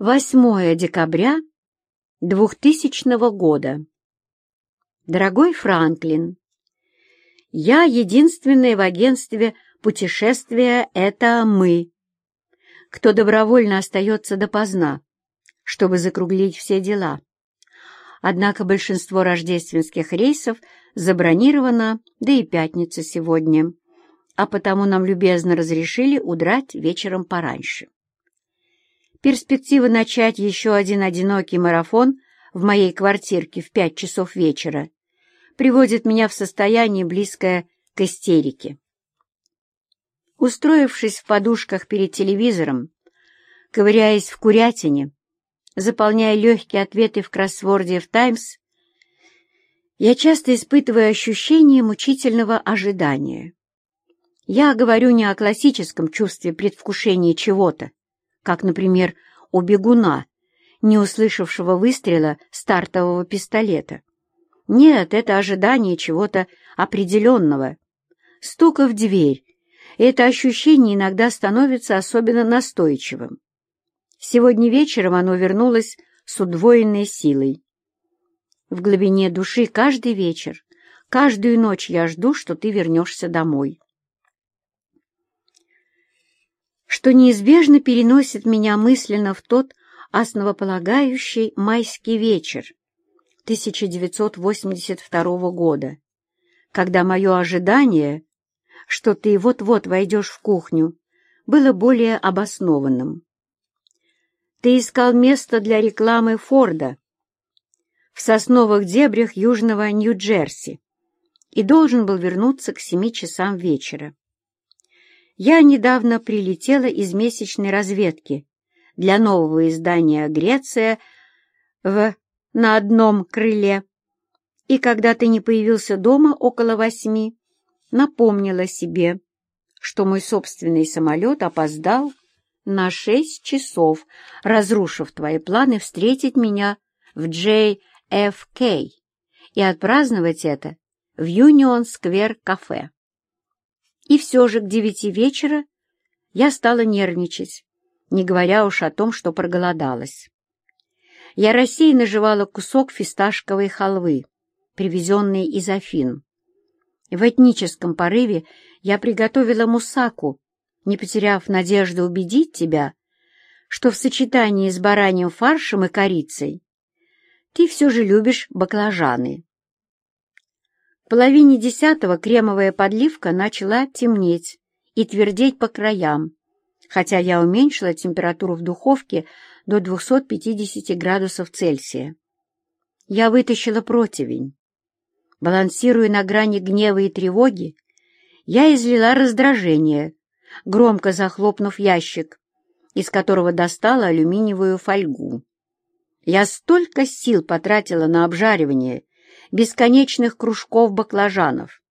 8 декабря 2000 года. Дорогой Франклин, я единственная в агентстве путешествия — это мы, кто добровольно остается допоздна, чтобы закруглить все дела. Однако большинство рождественских рейсов забронировано, да и пятница сегодня, а потому нам любезно разрешили удрать вечером пораньше. Перспектива начать еще один одинокий марафон в моей квартирке в пять часов вечера приводит меня в состояние, близкое к истерике. Устроившись в подушках перед телевизором, ковыряясь в курятине, заполняя легкие ответы в кроссворде в «Таймс», я часто испытываю ощущение мучительного ожидания. Я говорю не о классическом чувстве предвкушения чего-то, как, например, у бегуна, не услышавшего выстрела стартового пистолета. Нет, это ожидание чего-то определенного. Стука в дверь, это ощущение иногда становится особенно настойчивым. Сегодня вечером оно вернулось с удвоенной силой. В глубине души каждый вечер, каждую ночь я жду, что ты вернешься домой что неизбежно переносит меня мысленно в тот основополагающий майский вечер 1982 года, когда мое ожидание, что ты вот-вот войдешь в кухню, было более обоснованным. Ты искал место для рекламы Форда в сосновых дебрях южного Нью-Джерси и должен был вернуться к семи часам вечера. Я недавно прилетела из месячной разведки для нового издания «Греция» в «На одном крыле». И когда ты не появился дома около восьми, напомнила себе, что мой собственный самолет опоздал на шесть часов, разрушив твои планы встретить меня в JFK и отпраздновать это в Юнион-сквер-кафе. И все же к девяти вечера я стала нервничать, не говоря уж о том, что проголодалась. Я рассеянно жевала кусок фисташковой халвы, привезенной из Афин. В этническом порыве я приготовила мусаку, не потеряв надежды убедить тебя, что в сочетании с бараньим фаршем и корицей ты все же любишь баклажаны. Половине десятого кремовая подливка начала темнеть и твердеть по краям, хотя я уменьшила температуру в духовке до 250 градусов Цельсия. Я вытащила противень. Балансируя на грани гнева и тревоги, я излила раздражение, громко захлопнув ящик, из которого достала алюминиевую фольгу. Я столько сил потратила на обжаривание бесконечных кружков баклажанов,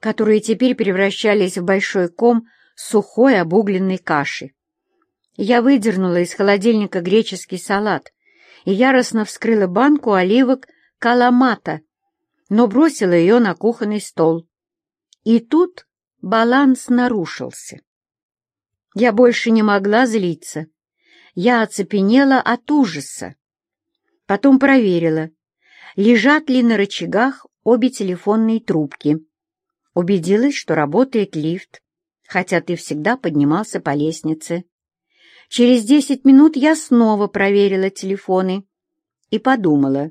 которые теперь превращались в большой ком сухой обугленной каши. Я выдернула из холодильника греческий салат и яростно вскрыла банку оливок каламата, но бросила ее на кухонный стол. И тут баланс нарушился. Я больше не могла злиться. Я оцепенела от ужаса. Потом проверила, лежат ли на рычагах обе телефонные трубки. Убедилась, что работает лифт, хотя ты всегда поднимался по лестнице. Через десять минут я снова проверила телефоны и подумала,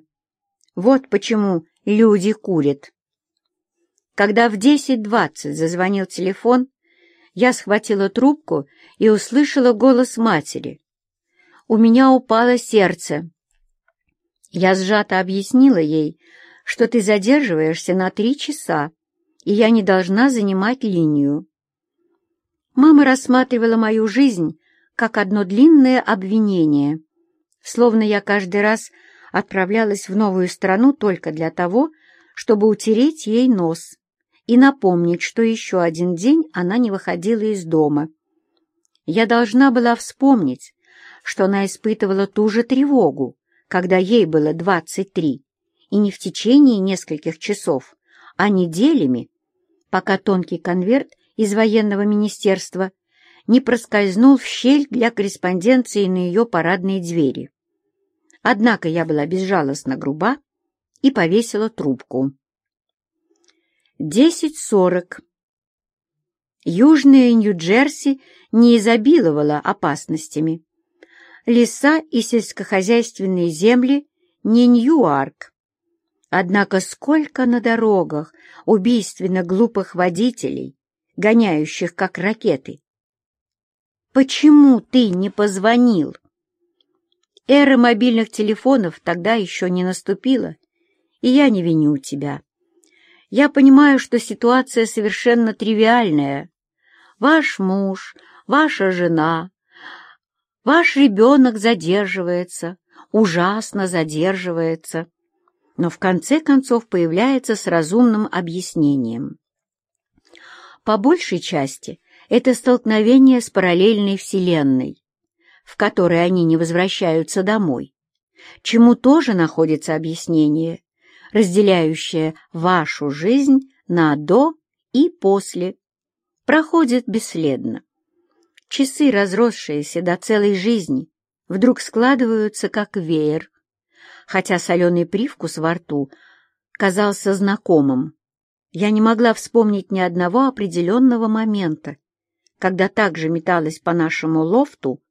вот почему люди курят. Когда в десять двадцать зазвонил телефон, я схватила трубку и услышала голос матери. У меня упало сердце. Я сжато объяснила ей, что ты задерживаешься на три часа, и я не должна занимать линию. Мама рассматривала мою жизнь как одно длинное обвинение, словно я каждый раз отправлялась в новую страну только для того, чтобы утереть ей нос и напомнить, что еще один день она не выходила из дома. Я должна была вспомнить, что она испытывала ту же тревогу, когда ей было двадцать три, и не в течение нескольких часов, а неделями, пока тонкий конверт из военного министерства не проскользнул в щель для корреспонденции на ее парадные двери. Однако я была безжалостно груба и повесила трубку. Десять сорок. Южная Нью-Джерси не изобиловала опасностями. Леса и сельскохозяйственные земли не Ньюарк. Однако сколько на дорогах убийственно глупых водителей, гоняющих как ракеты. Почему ты не позвонил? Эра мобильных телефонов тогда еще не наступила, и я не виню тебя. Я понимаю, что ситуация совершенно тривиальная. Ваш муж, ваша жена, ваш ребенок задерживается, ужасно задерживается, но в конце концов появляется с разумным объяснением. По большей части это столкновение с параллельной вселенной, в которой они не возвращаются домой, чему тоже находится объяснение, разделяющее вашу жизнь на «до» и «после», проходит бесследно. Часы, разросшиеся до целой жизни, вдруг складываются как веер, хотя соленый привкус во рту казался знакомым. Я не могла вспомнить ни одного определенного момента, когда также металась по нашему лофту,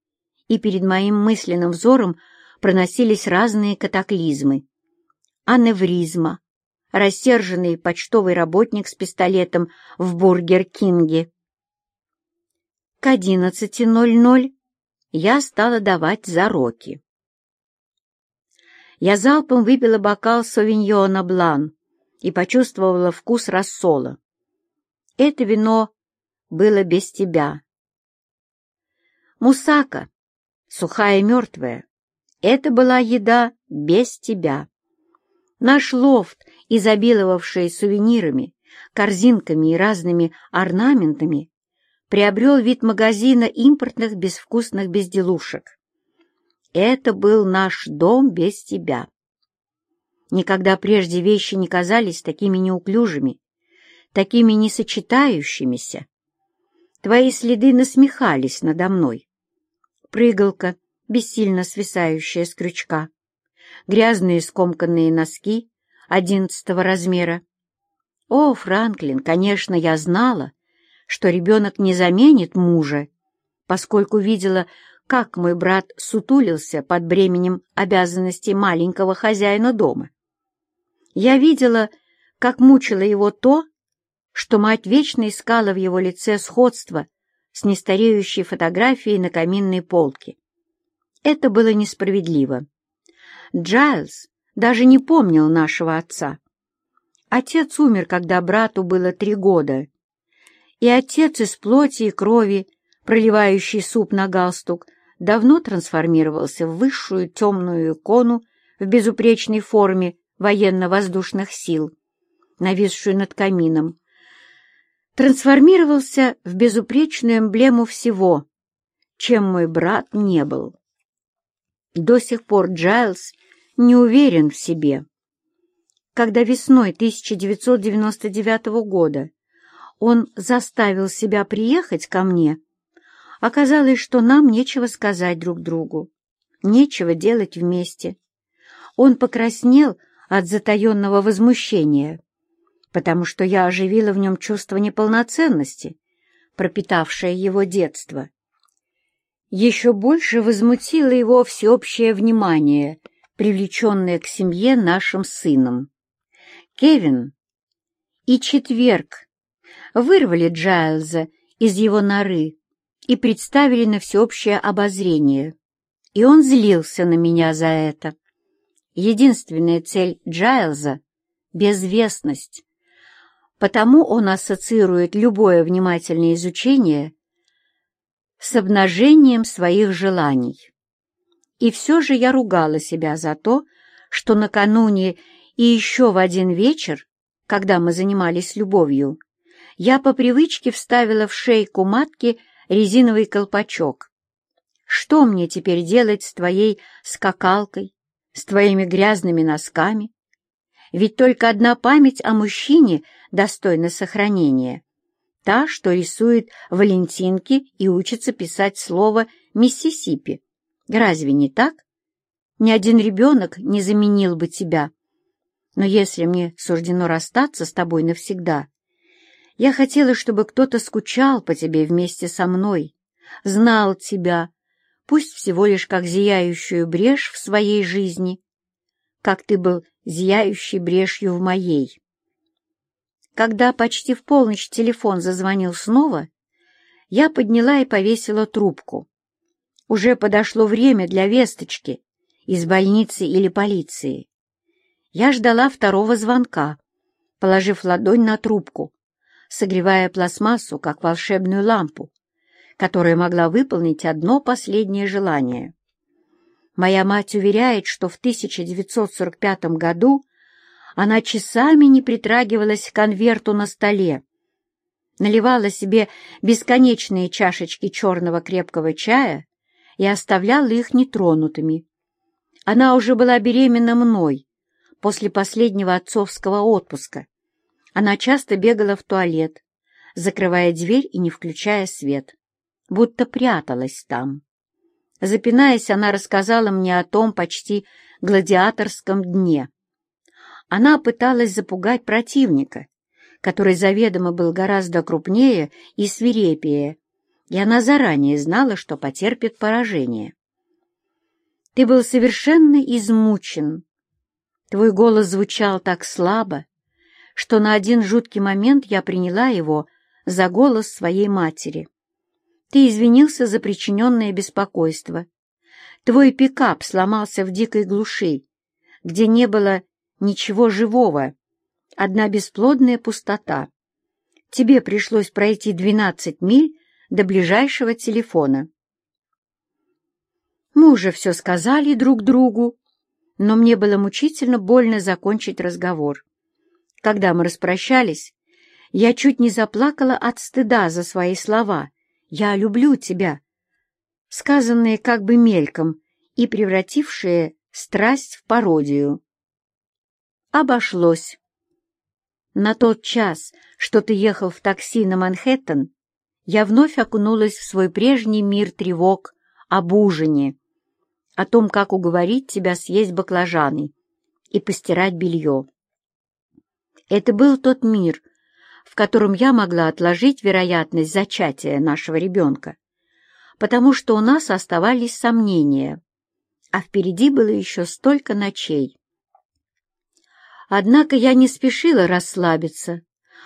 и перед моим мысленным взором проносились разные катаклизмы. Аневризма, рассерженный почтовый работник с пистолетом в Бургер Кинге. К 11.00 я стала давать зароки. Я залпом выпила бокал совиньона блан и почувствовала вкус рассола. Это вино было без тебя. Мусака, сухая и мертвая, это была еда без тебя. Наш лофт, изобиловавший сувенирами, корзинками и разными орнаментами, приобрел вид магазина импортных безвкусных безделушек. Это был наш дом без тебя. Никогда прежде вещи не казались такими неуклюжими, такими несочетающимися. Твои следы насмехались надо мной. Прыгалка, бессильно свисающая с крючка, грязные скомканные носки одиннадцатого размера. О, Франклин, конечно, я знала, что ребенок не заменит мужа, поскольку видела как мой брат сутулился под бременем обязанностей маленького хозяина дома. Я видела, как мучило его то, что мать вечно искала в его лице сходство с нестареющей фотографией на каминной полке. Это было несправедливо. Джайлз даже не помнил нашего отца. Отец умер, когда брату было три года, и отец из плоти и крови, проливающий суп на галстук, давно трансформировался в высшую темную икону в безупречной форме военно-воздушных сил, нависшую над камином. Трансформировался в безупречную эмблему всего, чем мой брат не был. До сих пор Джайлз не уверен в себе. Когда весной 1999 года он заставил себя приехать ко мне, Оказалось, что нам нечего сказать друг другу, нечего делать вместе. Он покраснел от затаенного возмущения, потому что я оживила в нем чувство неполноценности, пропитавшее его детство. Еще больше возмутило его всеобщее внимание, привлеченное к семье нашим сыном. Кевин и Четверг вырвали Джайлза из его норы, и представили на всеобщее обозрение. И он злился на меня за это. Единственная цель Джайлза — безвестность. Потому он ассоциирует любое внимательное изучение с обнажением своих желаний. И все же я ругала себя за то, что накануне и еще в один вечер, когда мы занимались любовью, я по привычке вставила в шейку матки резиновый колпачок. Что мне теперь делать с твоей скакалкой, с твоими грязными носками? Ведь только одна память о мужчине достойна сохранения. Та, что рисует валентинки и учится писать слово «Миссисипи». Разве не так? Ни один ребенок не заменил бы тебя. Но если мне суждено расстаться с тобой навсегда, я хотела, чтобы кто-то скучал по тебе вместе со мной, знал тебя, пусть всего лишь как зияющую брешь в своей жизни, как ты был зияющей брешью в моей. Когда почти в полночь телефон зазвонил снова, я подняла и повесила трубку. Уже подошло время для весточки из больницы или полиции. Я ждала второго звонка, положив ладонь на трубку, согревая пластмассу, как волшебную лампу, которая могла выполнить одно последнее желание. Моя мать уверяет, что в 1945 году она часами не притрагивалась к конверту на столе, наливала себе бесконечные чашечки черного крепкого чая и оставляла их нетронутыми. Она уже была беременна мной после последнего отцовского отпуска. Она часто бегала в туалет, закрывая дверь и не включая свет, будто пряталась там. Запинаясь, она рассказала мне о том почти гладиаторском дне, она пыталась запугать противника, который заведомо был гораздо крупнее и свирепее, и она заранее знала, что потерпит поражение. «Ты был совершенно измучен. Твой голос звучал так слабо, что на один жуткий момент я приняла его за голос своей матери. Ты извинился за причиненное беспокойство. Твой пикап сломался в дикой глуши, где не было ничего живого, одна бесплодная пустота. Тебе пришлось пройти двенадцать миль до ближайшего телефона. Мы уже все сказали друг другу, но мне было мучительно больно закончить разговор. Когда мы распрощались, я чуть не заплакала от стыда за свои слова «Я люблю тебя», сказанные как бы мельком и превратившие страсть в пародию обошлось. На тот час, что ты ехал в такси на Манхэттен, я вновь окунулась в свой прежний мир тревог об ужине, о том, как уговорить тебя съесть баклажаны и постирать белье. Это был тот мир, в котором я могла отложить вероятность зачатия нашего ребенка, потому что у нас оставались сомнения, а впереди было еще столько ночей. Однако я не спешила расслабиться,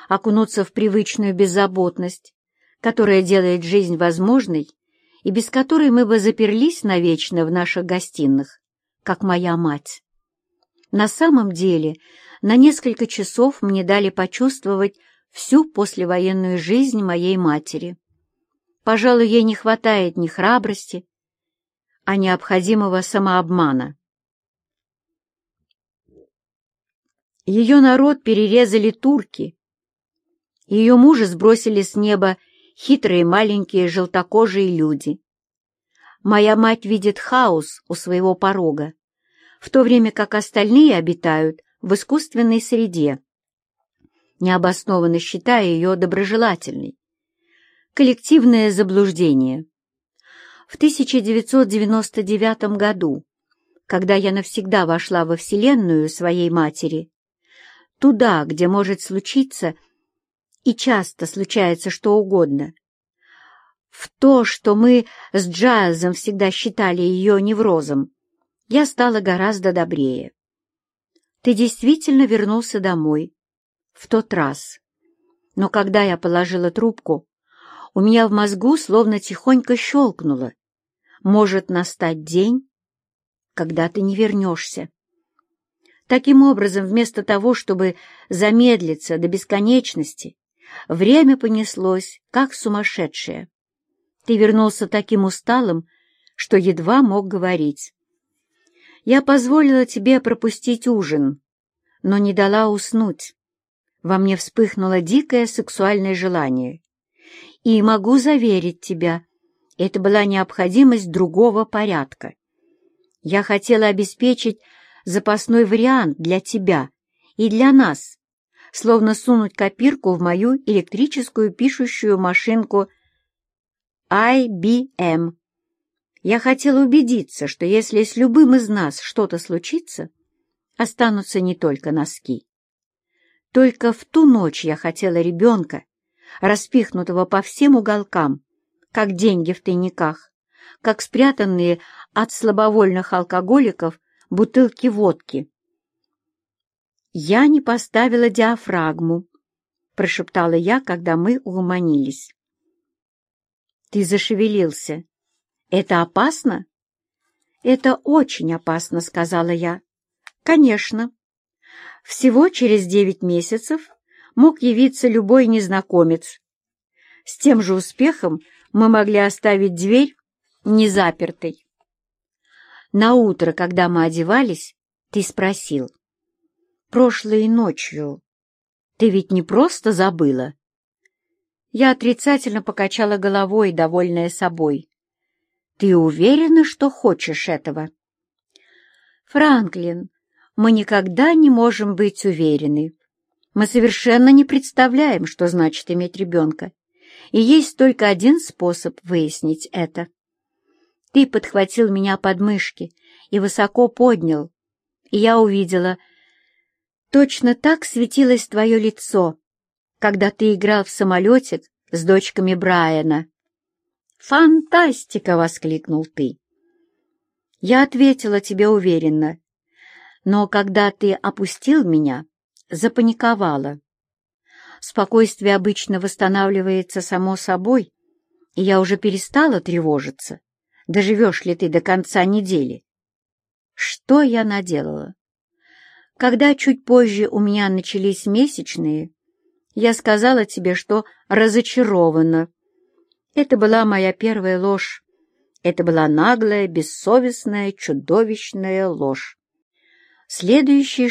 окунуться в привычную беззаботность, которая делает жизнь возможной и без которой мы бы заперлись навечно в наших гостиных, как моя мать. На самом деле, на несколько часов мне дали почувствовать всю послевоенную жизнь моей матери. Пожалуй, ей не хватает ни храбрости, а необходимого самообмана. Ее народ перерезали турки. Ее мужа сбросили с неба хитрые маленькие желтокожие люди. Моя мать видит хаос у своего порога, в то время как остальные обитают в искусственной среде, необоснованно считая ее доброжелательной. Коллективное заблуждение. В 1999 году, когда я навсегда вошла во Вселенную своей матери, туда, где может случиться, и часто случается что угодно. В то, что мы с Джайлзом всегда считали ее неврозом, я стала гораздо добрее. Ты действительно вернулся домой. В тот раз. Но когда я положила трубку, у меня в мозгу словно тихонько щелкнуло. Может настать день, когда ты не вернешься. Таким образом, вместо того, чтобы замедлиться до бесконечности, время понеслось, как сумасшедшее. Ты вернулся таким усталым, что едва мог говорить. Я позволила тебе пропустить ужин, но не дала уснуть. Во мне вспыхнуло дикое сексуальное желание. И могу заверить тебя, это была необходимость другого порядка. Я хотела обеспечить запасной вариант для тебя и для нас, словно сунуть копирку в мою электрическую пишущую машинку IBM. Я хотела убедиться, что если с любым из нас что-то случится, останутся не только носки. Только в ту ночь я хотела ребенка, распихнутого по всем уголкам, как деньги в тайниках, как спрятанные от слабовольных алкоголиков бутылки водки. «Я не поставила диафрагму», — прошептала я, когда мы угомонились. «Ты зашевелился. Это опасно?» «Это очень опасно», — сказала я. «Конечно. Всего через девять месяцев мог явиться любой незнакомец. С тем же успехом мы могли оставить дверь незапертой. На утро, когда мы одевались, ты спросил. «Прошлой ночью ты ведь не просто забыла?» Я отрицательно покачала головой, довольная собой. «Ты уверена, что хочешь этого?» «Франклин, мы никогда не можем быть уверены. Мы совершенно не представляем, что значит иметь ребенка. И есть только один способ выяснить это. Ты подхватил меня под мышки и высоко поднял, и я увидела, точно так светилось твое лицо, когда ты играл в самолетик с дочками Брайана. «Фантастика!» — воскликнул ты. Я ответила тебе уверенно, но когда ты опустил меня, запаниковала. Спокойствие обычно восстанавливается само собой, и я уже перестала тревожиться доживешь ли ты до конца недели. Что я наделала? Когда чуть позже у меня начались месячные, я сказала тебе, что разочарована. Это была моя первая ложь. Это была наглая, бессовестная, чудовищная ложь. Следующие